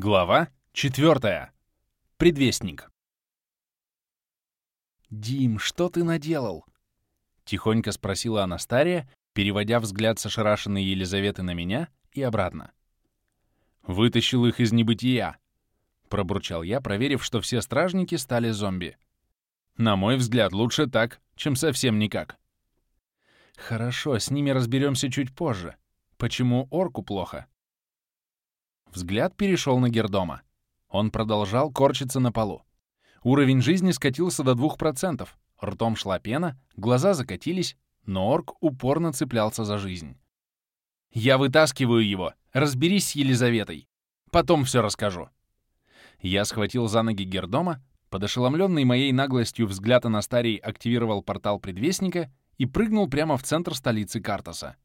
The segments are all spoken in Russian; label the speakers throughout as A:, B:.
A: Глава 4. Предвестник. «Дим, что ты наделал?» — тихонько спросила Анастария, переводя взгляд с ошарашенной Елизаветы на меня и обратно. «Вытащил их из небытия», — пробурчал я, проверив, что все стражники стали зомби. «На мой взгляд, лучше так, чем совсем никак». «Хорошо, с ними разберемся чуть позже. Почему орку плохо?» Взгляд перешел на Гердома. Он продолжал корчиться на полу. Уровень жизни скатился до 2%, ртом шла пена, глаза закатились, но орк упорно цеплялся за жизнь. «Я вытаскиваю его! Разберись с Елизаветой! Потом все расскажу!» Я схватил за ноги Гердома, под ошеломленный моей наглостью взгляд Анастарий активировал портал Предвестника и прыгнул прямо в центр столицы Картаса.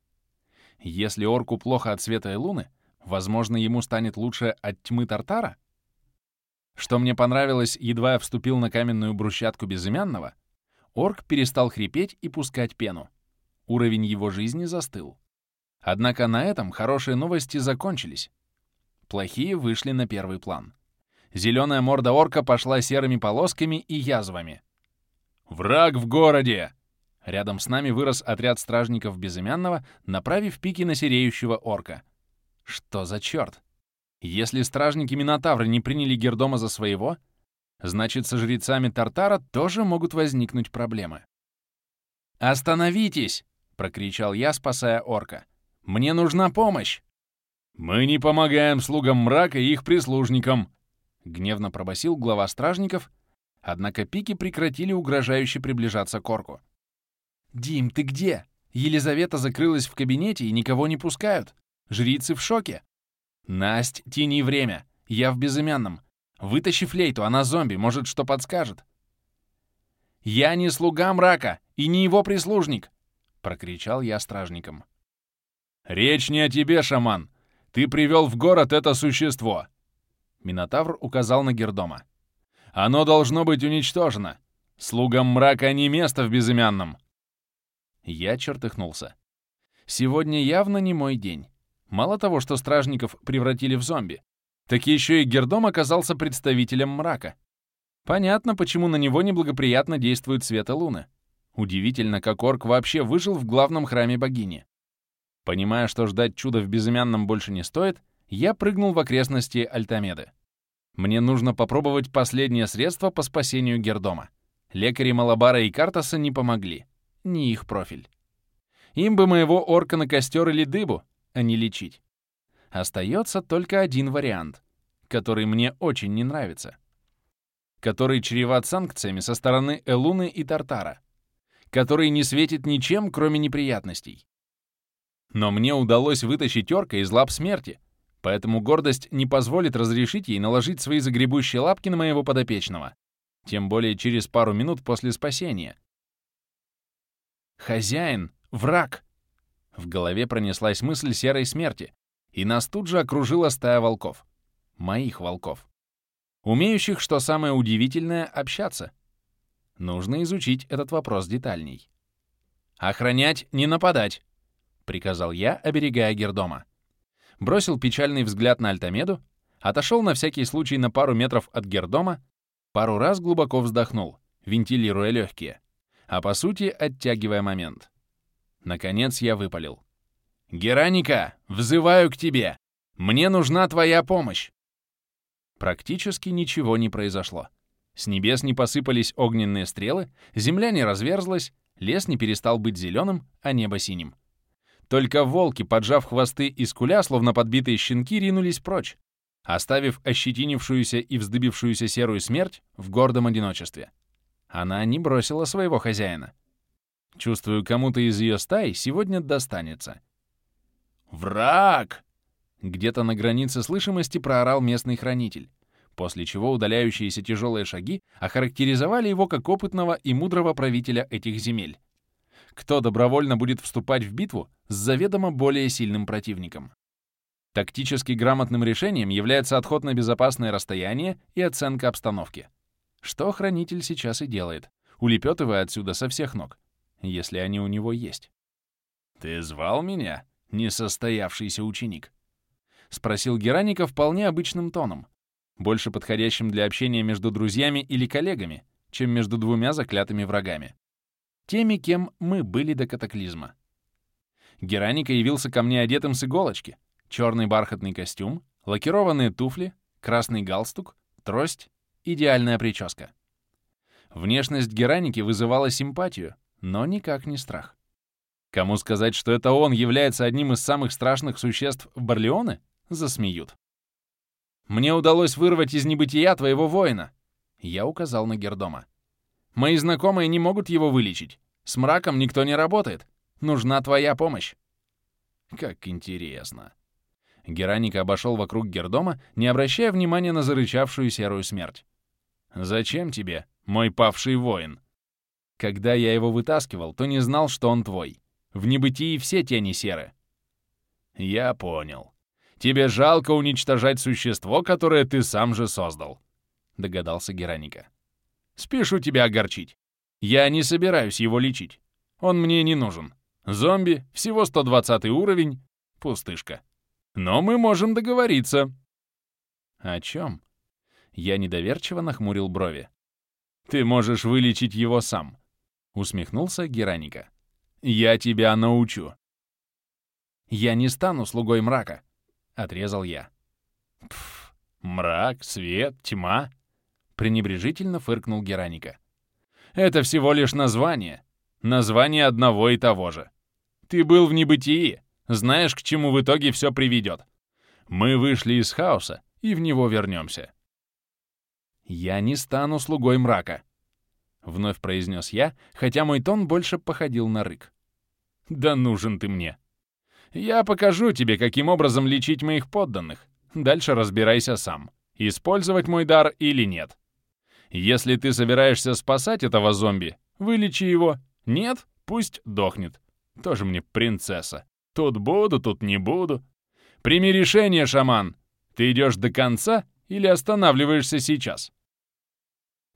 A: Если орку плохо от света и луны, Возможно, ему станет лучше от тьмы Тартара? Что мне понравилось, едва я вступил на каменную брусчатку безымянного, орк перестал хрипеть и пускать пену. Уровень его жизни застыл. Однако на этом хорошие новости закончились. Плохие вышли на первый план. Зеленая морда орка пошла серыми полосками и язвами. «Враг в городе!» Рядом с нами вырос отряд стражников безымянного, направив пики на сереющего орка — что за черт? Если стражники Минотавра не приняли Гердома за своего, значит, со жрецами Тартара тоже могут возникнуть проблемы. «Остановитесь!» — прокричал я, спасая орка. «Мне нужна помощь!» «Мы не помогаем слугам мрака и их прислужникам!» — гневно пробасил глава стражников, однако пики прекратили угрожающе приближаться к орку. «Дим, ты где? Елизавета закрылась в кабинете и никого не пускают!» Жрицы в шоке. Насть, тяни время. Я в безымянном. Вытащи флейту, она зомби, может, что подскажет. «Я не слуга мрака и не его прислужник!» — прокричал я стражникам. «Речь не о тебе, шаман! Ты привел в город это существо!» Минотавр указал на Гердома. «Оно должно быть уничтожено! Слугам мрака не место в безымянном!» Я чертыхнулся. «Сегодня явно не мой день. Мало того, что стражников превратили в зомби, так еще и Гердом оказался представителем мрака. Понятно, почему на него неблагоприятно действует света луны. Удивительно, как орк вообще выжил в главном храме богини. Понимая, что ждать чуда в безымянном больше не стоит, я прыгнул в окрестности Альтамеды. Мне нужно попробовать последнее средство по спасению Гердома. Лекари Малабара и Картаса не помогли. Не их профиль. Им бы моего орка на костер или дыбу, а не лечить. Остается только один вариант, который мне очень не нравится. Который чреват санкциями со стороны Элуны и Тартара. Который не светит ничем, кроме неприятностей. Но мне удалось вытащить орка из лап смерти, поэтому гордость не позволит разрешить ей наложить свои загребущие лапки на моего подопечного. Тем более через пару минут после спасения. «Хозяин! Враг!» В голове пронеслась мысль серой смерти, и нас тут же окружила стая волков. Моих волков. Умеющих, что самое удивительное, общаться. Нужно изучить этот вопрос детальней. «Охранять, не нападать!» — приказал я, оберегая Гердома. Бросил печальный взгляд на Альтамеду, отошел на всякий случай на пару метров от Гердома, пару раз глубоко вздохнул, вентилируя легкие, а по сути оттягивая момент. Наконец я выпалил. «Гераника, взываю к тебе! Мне нужна твоя помощь!» Практически ничего не произошло. С небес не посыпались огненные стрелы, земля не разверзлась, лес не перестал быть зеленым, а небо синим. Только волки, поджав хвосты и скуля, словно подбитые щенки, ринулись прочь, оставив ощетинившуюся и вздыбившуюся серую смерть в гордом одиночестве. Она не бросила своего хозяина. Чувствую, кому-то из ее стаи сегодня достанется. «Враг!» Где-то на границе слышимости проорал местный хранитель, после чего удаляющиеся тяжелые шаги охарактеризовали его как опытного и мудрого правителя этих земель. Кто добровольно будет вступать в битву с заведомо более сильным противником? Тактически грамотным решением является отход на безопасное расстояние и оценка обстановки. Что хранитель сейчас и делает, улепетывая отсюда со всех ног если они у него есть. «Ты звал меня, несостоявшийся ученик?» Спросил Гераника вполне обычным тоном, больше подходящим для общения между друзьями или коллегами, чем между двумя заклятыми врагами. Теми, кем мы были до катаклизма. Гераника явился ко мне одетым с иголочки. Черный бархатный костюм, лакированные туфли, красный галстук, трость, идеальная прическа. Внешность Гераники вызывала симпатию, но никак не страх. Кому сказать, что это он является одним из самых страшных существ Барлеоне, засмеют. «Мне удалось вырвать из небытия твоего воина», — я указал на Гердома. «Мои знакомые не могут его вылечить. С мраком никто не работает. Нужна твоя помощь». «Как интересно». Гераника обошел вокруг Гердома, не обращая внимания на зарычавшую серую смерть. «Зачем тебе, мой павший воин?» Когда я его вытаскивал, то не знал, что он твой. В небытии все тени серы. Я понял. Тебе жалко уничтожать существо, которое ты сам же создал, догадался Гераника. Спешу тебя огорчить. Я не собираюсь его лечить. Он мне не нужен. Зомби, всего 120 уровень, пустышка. Но мы можем договориться. О чем? Я недоверчиво нахмурил брови. Ты можешь вылечить его сам. — усмехнулся Гераника. «Я тебя научу». «Я не стану слугой мрака», — отрезал я. «Пф, мрак, свет, тьма», — пренебрежительно фыркнул Гераника. «Это всего лишь название. Название одного и того же. Ты был в небытии, знаешь, к чему в итоге все приведет. Мы вышли из хаоса и в него вернемся». «Я не стану слугой мрака», — вновь произнес я, хотя мой тон больше походил на рык. «Да нужен ты мне. Я покажу тебе, каким образом лечить моих подданных. Дальше разбирайся сам, использовать мой дар или нет. Если ты собираешься спасать этого зомби, вылечи его. Нет, пусть дохнет. Тоже мне принцесса. Тут буду, тут не буду. Прими решение, шаман. Ты идешь до конца или останавливаешься сейчас?»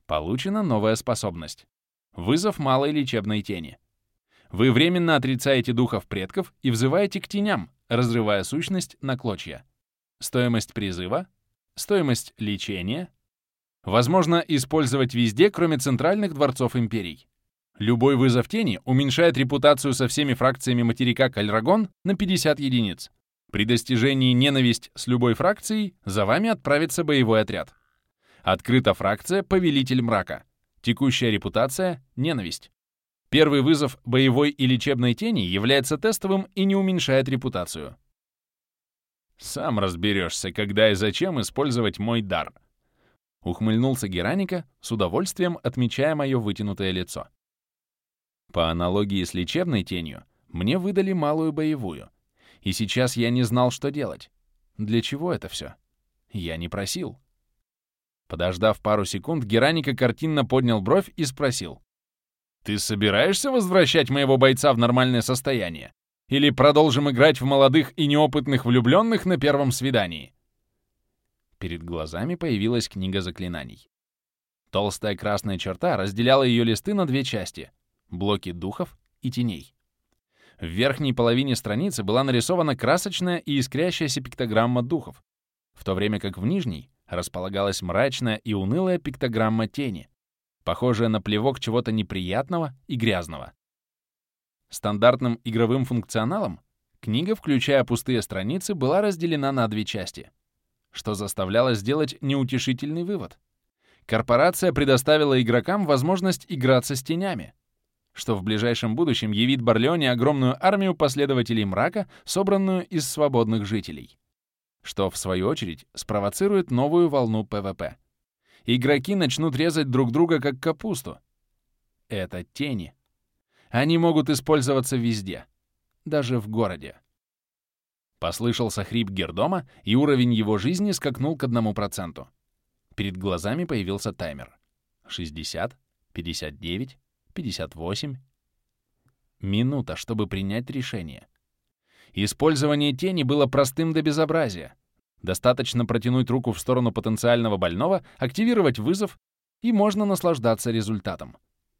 A: Получена новая способность. Вызов малой лечебной тени. Вы временно отрицаете духов предков и взываете к теням, разрывая сущность на клочья. Стоимость призыва, стоимость лечения. Возможно использовать везде, кроме центральных дворцов империй. Любой вызов тени уменьшает репутацию со всеми фракциями материка Кальрагон на 50 единиц. При достижении ненависть с любой фракцией за вами отправится боевой отряд. Открыта фракция «Повелитель мрака». Текущая репутация — ненависть. Первый вызов боевой и лечебной тени является тестовым и не уменьшает репутацию. «Сам разберешься, когда и зачем использовать мой дар», — ухмыльнулся Гераника, с удовольствием отмечая мое вытянутое лицо. По аналогии с лечебной тенью, мне выдали малую боевую, и сейчас я не знал, что делать. Для чего это все? Я не просил. Подождав пару секунд, Гераника картинно поднял бровь и спросил. «Ты собираешься возвращать моего бойца в нормальное состояние? Или продолжим играть в молодых и неопытных влюбленных на первом свидании?» Перед глазами появилась книга заклинаний. Толстая красная черта разделяла ее листы на две части — блоки духов и теней. В верхней половине страницы была нарисована красочная и искрящаяся пиктограмма духов, в то время как в нижней располагалась мрачная и унылая пиктограмма тени, похожая на плевок чего-то неприятного и грязного. Стандартным игровым функционалом книга, включая пустые страницы, была разделена на две части, что заставляло сделать неутешительный вывод. Корпорация предоставила игрокам возможность играться с тенями, что в ближайшем будущем явит Барлеоне огромную армию последователей мрака, собранную из свободных жителей что, в свою очередь, спровоцирует новую волну ПВП. Игроки начнут резать друг друга как капусту. Это тени. Они могут использоваться везде, даже в городе. Послышался хрип Гердома, и уровень его жизни скакнул к одному проценту. Перед глазами появился таймер. 60, 59, 58. Минута, чтобы принять решение. Использование тени было простым до безобразия. Достаточно протянуть руку в сторону потенциального больного, активировать вызов, и можно наслаждаться результатом.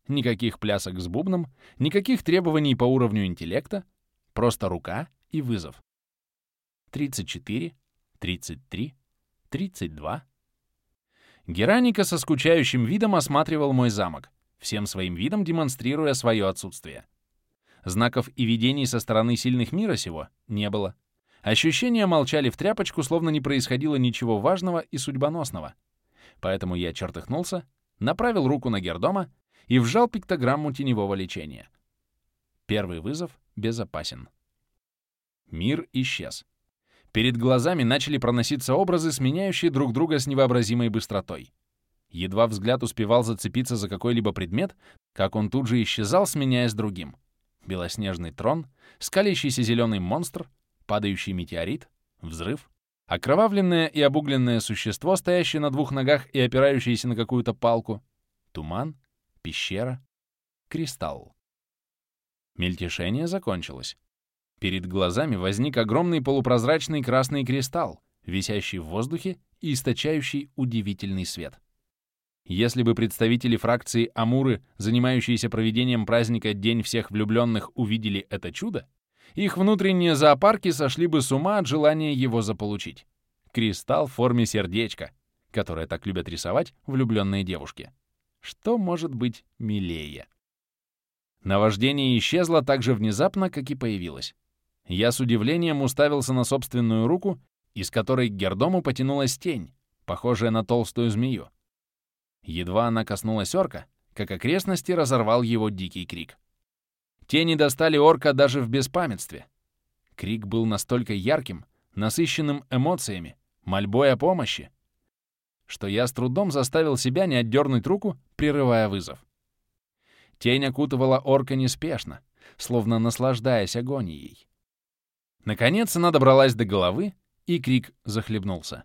A: Никаких плясок с бубном, никаких требований по уровню интеллекта, просто рука и вызов. 34, 33, 32. Гераника со скучающим видом осматривал мой замок, всем своим видом демонстрируя свое отсутствие. Знаков и видений со стороны сильных мира сего не было. Ощущения молчали в тряпочку, словно не происходило ничего важного и судьбоносного. Поэтому я чертыхнулся, направил руку на Гердома и вжал пиктограмму теневого лечения. Первый вызов безопасен. Мир исчез. Перед глазами начали проноситься образы, сменяющие друг друга с невообразимой быстротой. Едва взгляд успевал зацепиться за какой-либо предмет, как он тут же исчезал, сменяясь другим. Белоснежный трон, скалящийся зеленый монстр, падающий метеорит, взрыв, окровавленное и обугленное существо, стоящее на двух ногах и опирающееся на какую-то палку, туман, пещера, кристалл. Мельтешение закончилось. Перед глазами возник огромный полупрозрачный красный кристалл, висящий в воздухе и источающий удивительный свет. Если бы представители фракции Амуры, занимающиеся проведением праздника День всех влюбленных, увидели это чудо, их внутренние зоопарки сошли бы с ума от желания его заполучить. Кристалл в форме сердечка, которое так любят рисовать влюбленные девушки. Что может быть милее? Наваждение исчезло так же внезапно, как и появилось. Я с удивлением уставился на собственную руку, из которой к Гердому потянулась тень, похожая на толстую змею. Едва она коснулась орка, как окрестности разорвал его дикий крик. Тени достали орка даже в беспамятстве. Крик был настолько ярким, насыщенным эмоциями, мольбой о помощи, что я с трудом заставил себя не отдернуть руку, прерывая вызов. Тень окутывала орка неспешно, словно наслаждаясь агонией. Наконец она добралась до головы, и крик захлебнулся.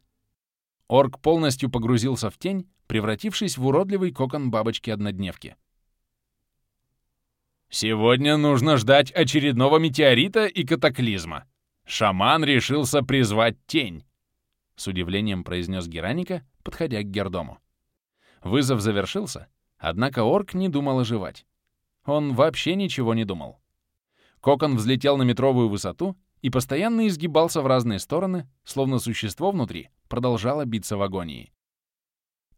A: Орк полностью погрузился в тень, превратившись в уродливый кокон бабочки-однодневки. «Сегодня нужно ждать очередного метеорита и катаклизма. Шаман решился призвать тень», — с удивлением произнес Гераника, подходя к Гердому. Вызов завершился, однако орк не думал оживать. Он вообще ничего не думал. Кокон взлетел на метровую высоту и постоянно изгибался в разные стороны, словно существо внутри продолжало биться в агонии.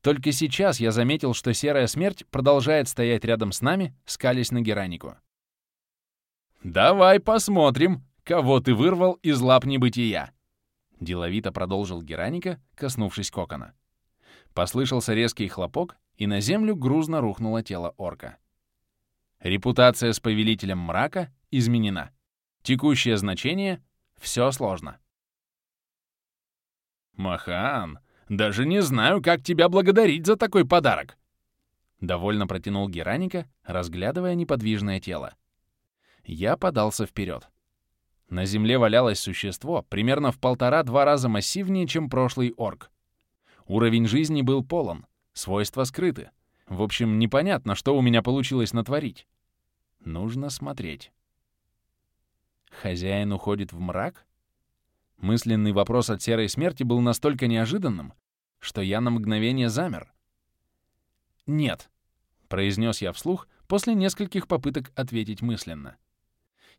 A: Только сейчас я заметил, что серая смерть продолжает стоять рядом с нами, скалясь на Геранику. «Давай посмотрим, кого ты вырвал из лап небытия!» Деловито продолжил Гераника, коснувшись кокона. Послышался резкий хлопок, и на землю грузно рухнуло тело орка. Репутация с повелителем мрака изменена. Текущее значение — все сложно. «Махан, даже не знаю, как тебя благодарить за такой подарок!» Довольно протянул Гераника, разглядывая неподвижное тело. Я подался вперед. На земле валялось существо примерно в полтора-два раза массивнее, чем прошлый орк. Уровень жизни был полон, свойства скрыты. В общем, непонятно, что у меня получилось натворить. Нужно смотреть. Хозяин уходит в мрак? Мысленный вопрос от серой смерти был настолько неожиданным, что я на мгновение замер. «Нет», — произнес я вслух после нескольких попыток ответить мысленно.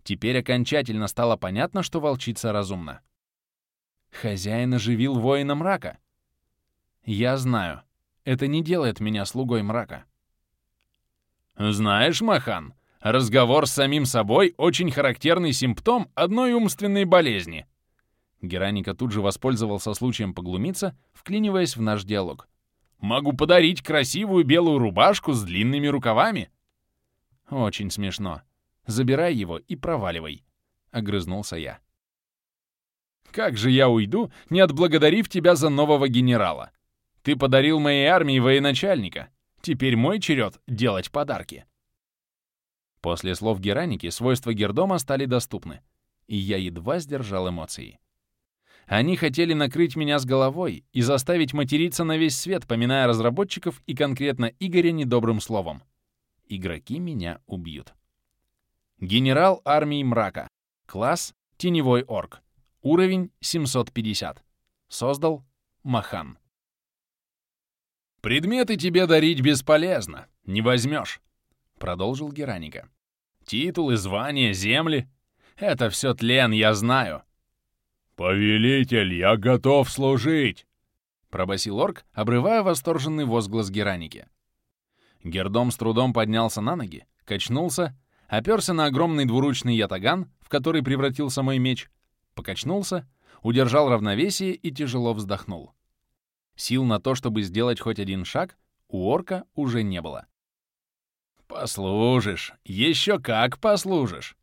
A: Теперь окончательно стало понятно, что волчица разумна. Хозяин оживил воина мрака. Я знаю, это не делает меня слугой мрака. «Знаешь, Махан, Разговор с самим собой — очень характерный симптом одной умственной болезни. Гераника тут же воспользовался случаем поглумиться, вклиниваясь в наш диалог. «Могу подарить красивую белую рубашку с длинными рукавами». «Очень смешно. Забирай его и проваливай», — огрызнулся я. «Как же я уйду, не отблагодарив тебя за нового генерала? Ты подарил моей армии военачальника. Теперь мой черед делать подарки». После слов Гераники свойства Гердома стали доступны, и я едва сдержал эмоции. Они хотели накрыть меня с головой и заставить материться на весь свет, поминая разработчиков и конкретно Игоря недобрым словом. Игроки меня убьют. Генерал армии мрака. Класс — теневой орк. Уровень 750. Создал Махан. «Предметы тебе дарить бесполезно, не возьмешь», — продолжил Гераника. Титулы, звания, земли — это все тлен, я знаю. «Повелитель, я готов служить!» — пробасил орк, обрывая восторженный возглас Гераники. Гердом с трудом поднялся на ноги, качнулся, оперся на огромный двуручный ятаган, в который превратился мой меч, покачнулся, удержал равновесие и тяжело вздохнул. Сил на то, чтобы сделать хоть один шаг, у орка уже не было. «Послужишь! Еще как послужишь!»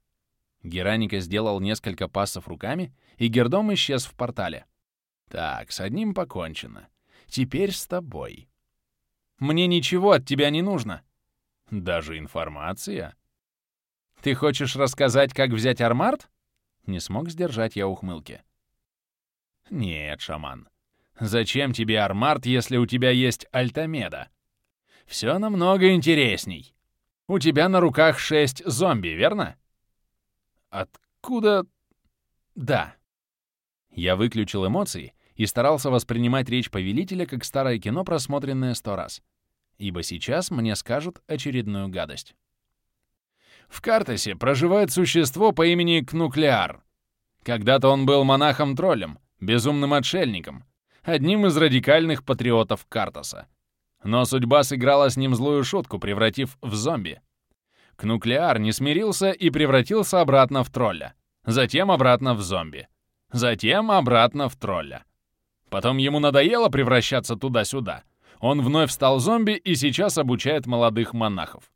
A: Гераника сделал несколько пассов руками, и Гердом исчез в портале. «Так, с одним покончено. Теперь с тобой». «Мне ничего от тебя не нужно». «Даже информация?» «Ты хочешь рассказать, как взять Армарт?» Не смог сдержать я ухмылки. «Нет, шаман. Зачем тебе Армарт, если у тебя есть Альтамеда? Все намного интересней. У тебя на руках шесть зомби, верно?» «Откуда...» «Да». Я выключил эмоции и старался воспринимать речь повелителя как старое кино, просмотренное сто раз. Ибо сейчас мне скажут очередную гадость. В Картесе проживает существо по имени Кнуклеар. Когда-то он был монахом-троллем, безумным отшельником, одним из радикальных патриотов Картаса. Но судьба сыграла с ним злую шутку, превратив в зомби. Кнуклеар не смирился и превратился обратно в тролля. Затем обратно в зомби. Затем обратно в тролля. Потом ему надоело превращаться туда-сюда. Он вновь стал зомби и сейчас обучает молодых монахов.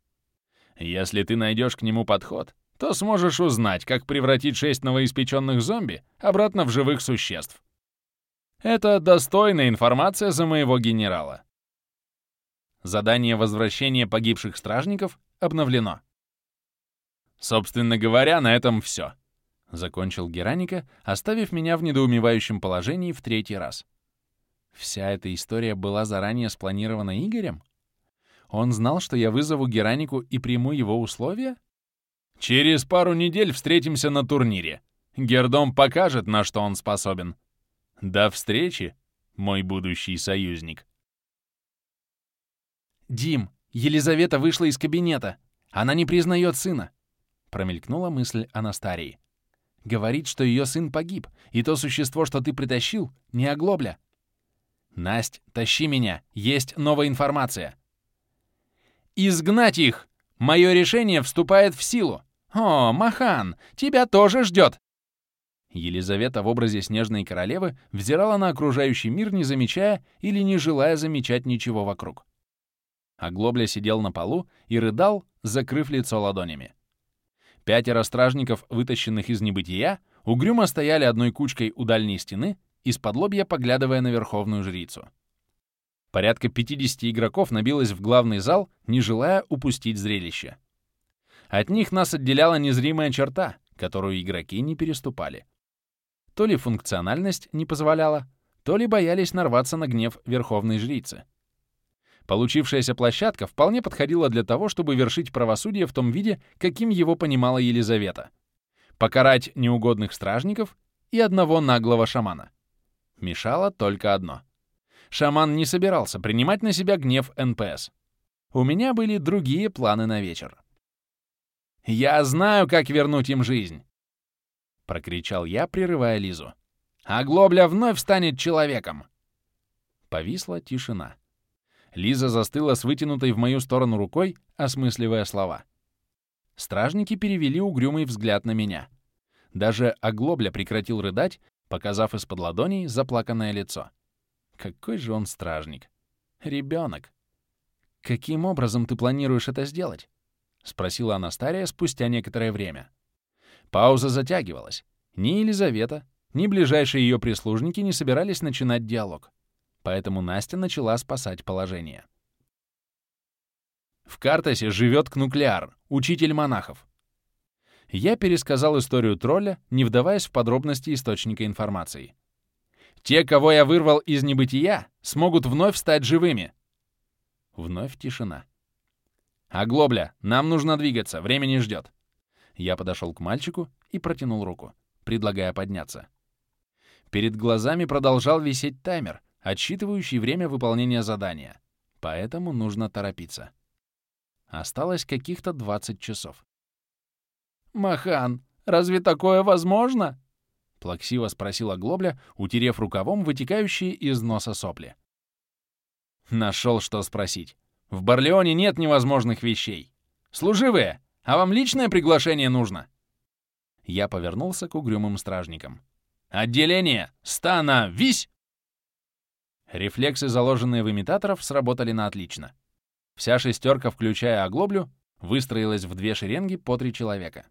A: Если ты найдешь к нему подход, то сможешь узнать, как превратить шесть новоиспеченных зомби обратно в живых существ. Это достойная информация за моего генерала. Задание возвращения погибших стражников обновлено. Собственно говоря, на этом все. Закончил Гераника, оставив меня в недоумевающем положении в третий раз. Вся эта история была заранее спланирована Игорем? Он знал, что я вызову Геранику и приму его условия? Через пару недель встретимся на турнире. Гердом покажет, на что он способен. До встречи, мой будущий союзник. «Дим, Елизавета вышла из кабинета. Она не признает сына», — промелькнула мысль Анастарии. «Говорит, что ее сын погиб, и то существо, что ты притащил, не оглобля». «Насть, тащи меня, есть новая информация». «Изгнать их! Мое решение вступает в силу! О, Махан, тебя тоже ждет!» Елизавета в образе снежной королевы взирала на окружающий мир, не замечая или не желая замечать ничего вокруг. А Глобля сидел на полу и рыдал, закрыв лицо ладонями. Пятеро стражников, вытащенных из небытия, угрюмо стояли одной кучкой у дальней стены, из-под лобья поглядывая на верховную жрицу. Порядка 50 игроков набилось в главный зал, не желая упустить зрелище. От них нас отделяла незримая черта, которую игроки не переступали. То ли функциональность не позволяла, то ли боялись нарваться на гнев верховной жрицы. Получившаяся площадка вполне подходила для того, чтобы вершить правосудие в том виде, каким его понимала Елизавета. Покарать неугодных стражников и одного наглого шамана. Мешало только одно — шаман не собирался принимать на себя гнев НПС. У меня были другие планы на вечер. «Я знаю, как вернуть им жизнь!» — прокричал я, прерывая Лизу. «А Глобля вновь станет человеком!» Повисла тишина. Лиза застыла с вытянутой в мою сторону рукой, осмысливая слова. Стражники перевели угрюмый взгляд на меня. Даже Оглобля прекратил рыдать, показав из-под ладоней заплаканное лицо. Какой же он стражник. Ребенок. «Каким образом ты планируешь это сделать?» — спросила Анастария спустя некоторое время. Пауза затягивалась. Ни Елизавета, ни ближайшие ее прислужники не собирались начинать диалог. Поэтому Настя начала спасать положение. В Картасе живет Кнуклеар, учитель монахов. Я пересказал историю тролля, не вдаваясь в подробности источника информации. Те, кого я вырвал из небытия, смогут вновь стать живыми. Вновь тишина. «Оглобля, нам нужно двигаться, время не ждет». Я подошел к мальчику и протянул руку, предлагая подняться. Перед глазами продолжал висеть таймер, отсчитывающий время выполнения задания, поэтому нужно торопиться. Осталось каких-то 20 часов. «Махан, разве такое возможно?» — плаксиво спросила Глобля, утерев рукавом вытекающие из носа сопли. Нашел, что спросить. В Барлеоне нет невозможных вещей. Служивые, а вам личное приглашение нужно? Я повернулся к угрюмым стражникам. «Отделение! Стана! Вись!» Рефлексы, заложенные в имитаторов, сработали на отлично. Вся шестерка, включая оглоблю, выстроилась в две шеренги по три человека.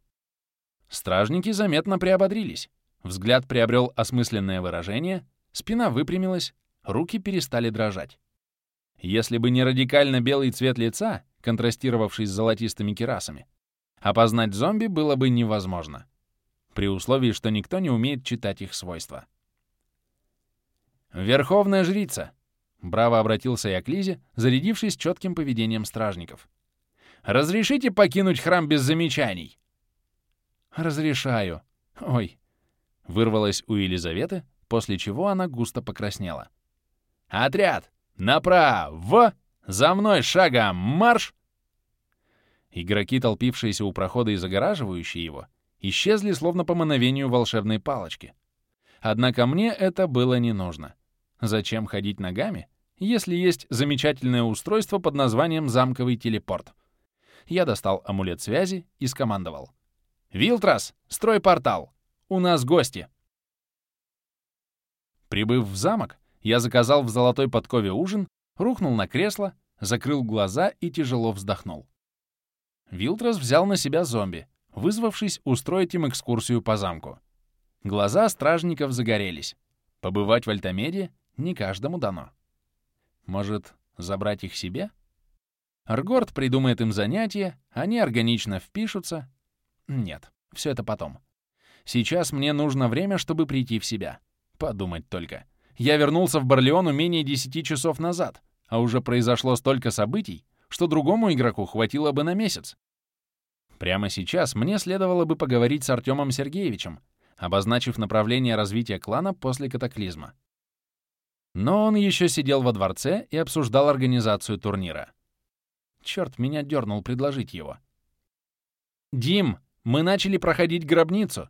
A: Стражники заметно приободрились. Взгляд приобрел осмысленное выражение, спина выпрямилась, руки перестали дрожать. Если бы не радикально белый цвет лица, контрастировавший с золотистыми керасами, опознать зомби было бы невозможно, при условии, что никто не умеет читать их свойства. «Верховная жрица!» — браво обратился я к Лизе, зарядившись четким поведением стражников. «Разрешите покинуть храм без замечаний?» «Разрешаю. Ой!» — вырвалась у Елизаветы, после чего она густо покраснела. «Отряд! Направо! За мной шагом марш!» Игроки, толпившиеся у прохода и загораживающие его, исчезли словно по мановению волшебной палочки. Однако мне это было не нужно. Зачем ходить ногами, если есть замечательное устройство под названием «замковый телепорт»? Я достал амулет связи и скомандовал. «Вилтрас, строй портал! У нас гости!» Прибыв в замок, я заказал в золотой подкове ужин, рухнул на кресло, закрыл глаза и тяжело вздохнул. Вилтрас взял на себя зомби, вызвавшись устроить им экскурсию по замку. Глаза стражников загорелись. Побывать в Альтамеде не каждому дано. Может, забрать их себе? Аргорд придумает им занятия, они органично впишутся. Нет, все это потом. Сейчас мне нужно время, чтобы прийти в себя. Подумать только. Я вернулся в Барлеону менее 10 часов назад, а уже произошло столько событий, что другому игроку хватило бы на месяц. Прямо сейчас мне следовало бы поговорить с Артемом Сергеевичем, обозначив направление развития клана после катаклизма. Но он еще сидел во дворце и обсуждал организацию турнира. Черт, меня дернул предложить его. «Дим, мы начали проходить гробницу!»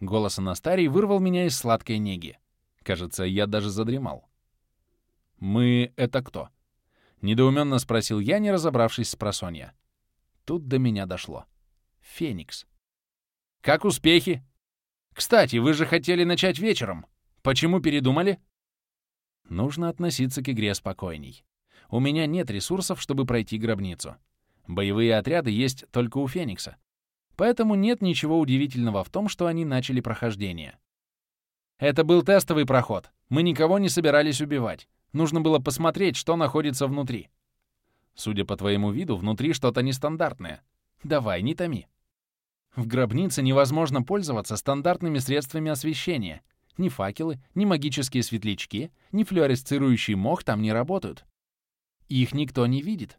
A: Голос Анастарий вырвал меня из сладкой неги. Кажется, я даже задремал. «Мы — это кто?» — недоуменно спросил я, не разобравшись с просонья. Тут до меня дошло. Феникс. «Как успехи? Кстати, вы же хотели начать вечером. Почему передумали?» Нужно относиться к игре спокойней. У меня нет ресурсов, чтобы пройти гробницу. Боевые отряды есть только у Феникса. Поэтому нет ничего удивительного в том, что они начали прохождение. Это был тестовый проход. Мы никого не собирались убивать. Нужно было посмотреть, что находится внутри. Судя по твоему виду, внутри что-то нестандартное. Давай, не томи. В гробнице невозможно пользоваться стандартными средствами освещения, ни факелы, ни магические светлячки, ни флуоресцирующий мох там не работают. Их никто не видит.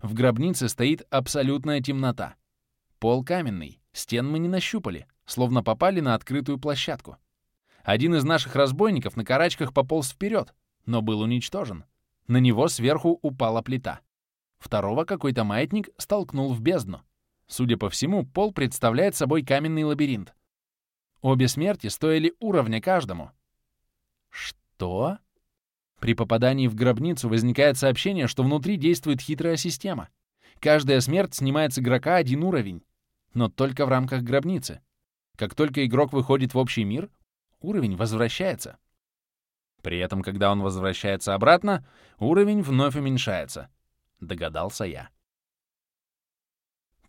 A: В гробнице стоит абсолютная темнота. Пол каменный, стен мы не нащупали, словно попали на открытую площадку. Один из наших разбойников на карачках пополз вперед, но был уничтожен. На него сверху упала плита. Второго какой-то маятник столкнул в бездну. Судя по всему, пол представляет собой каменный лабиринт. Обе смерти стоили уровня каждому. Что? При попадании в гробницу возникает сообщение, что внутри действует хитрая система. Каждая смерть снимает с игрока один уровень, но только в рамках гробницы. Как только игрок выходит в общий мир, уровень возвращается. При этом, когда он возвращается обратно, уровень вновь уменьшается. Догадался я.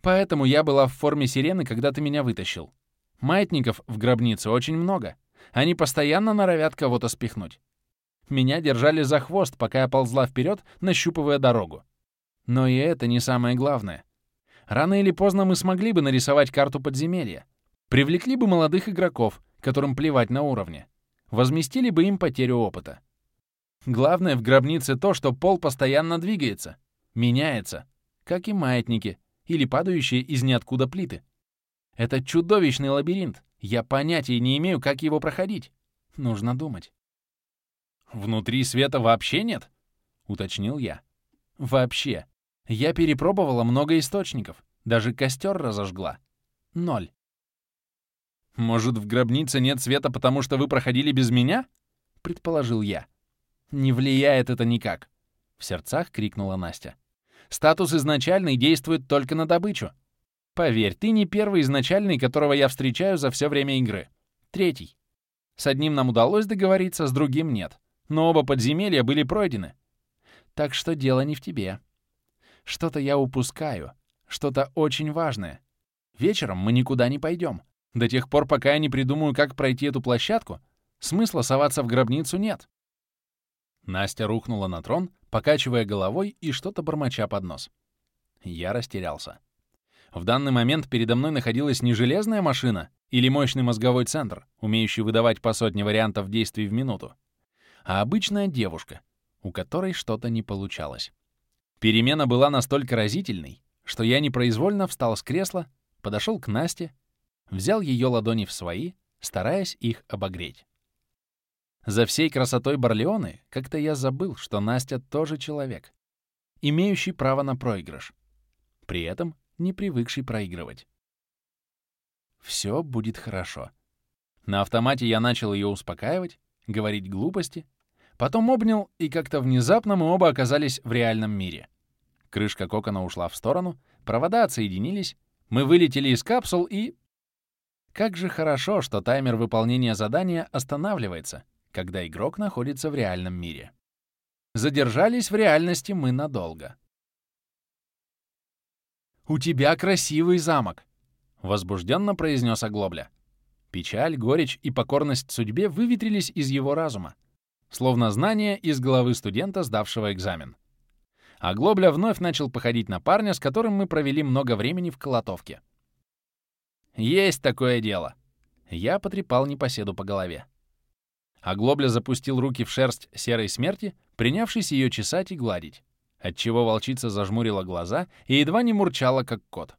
A: Поэтому я была в форме сирены, когда ты меня вытащил. Маятников в гробнице очень много. Они постоянно норовят кого-то спихнуть. Меня держали за хвост, пока я ползла вперед, нащупывая дорогу. Но и это не самое главное. Рано или поздно мы смогли бы нарисовать карту подземелья. Привлекли бы молодых игроков, которым плевать на уровне. Возместили бы им потерю опыта. Главное в гробнице то, что пол постоянно двигается, меняется, как и маятники или падающие из ниоткуда плиты. Это чудовищный лабиринт. Я понятия не имею, как его проходить. Нужно думать. «Внутри света вообще нет?» — уточнил я. «Вообще. Я перепробовала много источников. Даже костер разожгла. Ноль. Может, в гробнице нет света, потому что вы проходили без меня? Предположил я. Не влияет это никак. В сердцах крикнула Настя. Статус изначальный действует только на добычу. Поверь, ты не первый изначальный, которого я встречаю за все время игры. Третий. С одним нам удалось договориться, с другим нет. Но оба подземелья были пройдены. Так что дело не в тебе. Что-то я упускаю. Что-то очень важное. Вечером мы никуда не пойдем. До тех пор, пока я не придумаю, как пройти эту площадку, смысла соваться в гробницу нет. Настя рухнула на трон, покачивая головой и что-то бормоча под нос. Я растерялся. В данный момент передо мной находилась не железная машина или мощный мозговой центр, умеющий выдавать по сотне вариантов действий в минуту, а обычная девушка, у которой что-то не получалось. Перемена была настолько разительной, что я непроизвольно встал с кресла, подошел к Насте, взял ее ладони в свои, стараясь их обогреть. За всей красотой Барлеоны как-то я забыл, что Настя тоже человек, имеющий право на проигрыш. При этом не привыкший проигрывать. Все будет хорошо. На автомате я начал ее успокаивать, говорить глупости, потом обнял, и как-то внезапно мы оба оказались в реальном мире. Крышка кокона ушла в сторону, провода отсоединились, мы вылетели из капсул и... Как же хорошо, что таймер выполнения задания останавливается, когда игрок находится в реальном мире. Задержались в реальности мы надолго. «У тебя красивый замок!» — возбужденно произнес Оглобля. Печаль, горечь и покорность судьбе выветрились из его разума, словно знания из головы студента, сдавшего экзамен. Оглобля вновь начал походить на парня, с которым мы провели много времени в колотовке. «Есть такое дело!» Я потрепал непоседу по голове. Оглобля запустил руки в шерсть серой смерти, принявшись ее чесать и гладить отчего волчица зажмурила глаза и едва не мурчала, как кот.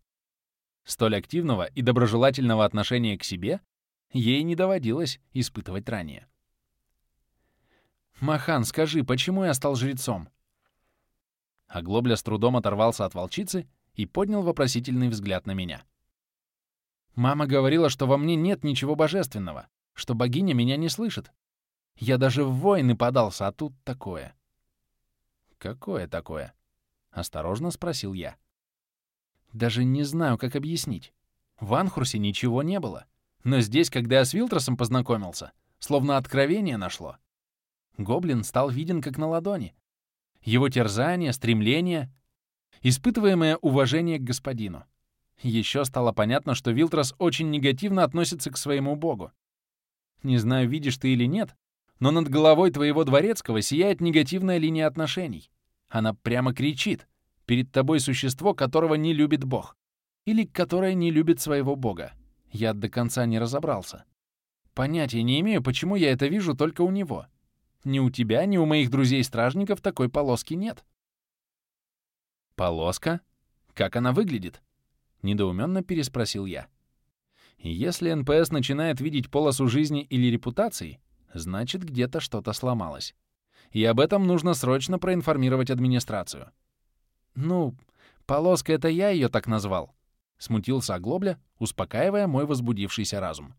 A: Столь активного и доброжелательного отношения к себе ей не доводилось испытывать ранее. «Махан, скажи, почему я стал жрецом?» Оглобля с трудом оторвался от волчицы и поднял вопросительный взгляд на меня. «Мама говорила, что во мне нет ничего божественного, что богиня меня не слышит. Я даже в войны подался, а тут такое». «Какое такое?» — осторожно спросил я. «Даже не знаю, как объяснить. В Анхурсе ничего не было. Но здесь, когда я с Вилтросом познакомился, словно откровение нашло. Гоблин стал виден как на ладони. Его терзание, стремление, испытываемое уважение к господину. Еще стало понятно, что Вилтрос очень негативно относится к своему богу. Не знаю, видишь ты или нет, но над головой твоего дворецкого сияет негативная линия отношений. Она прямо кричит. Перед тобой существо, которого не любит Бог. Или которое не любит своего Бога. Я до конца не разобрался. Понятия не имею, почему я это вижу только у него. Ни у тебя, ни у моих друзей-стражников такой полоски нет. Полоска? Как она выглядит? Недоуменно переспросил я. Если НПС начинает видеть полосу жизни или репутации, значит, где-то что-то сломалось и об этом нужно срочно проинформировать администрацию. «Ну, полоска — это я ее так назвал», — смутился Оглобля, успокаивая мой возбудившийся разум.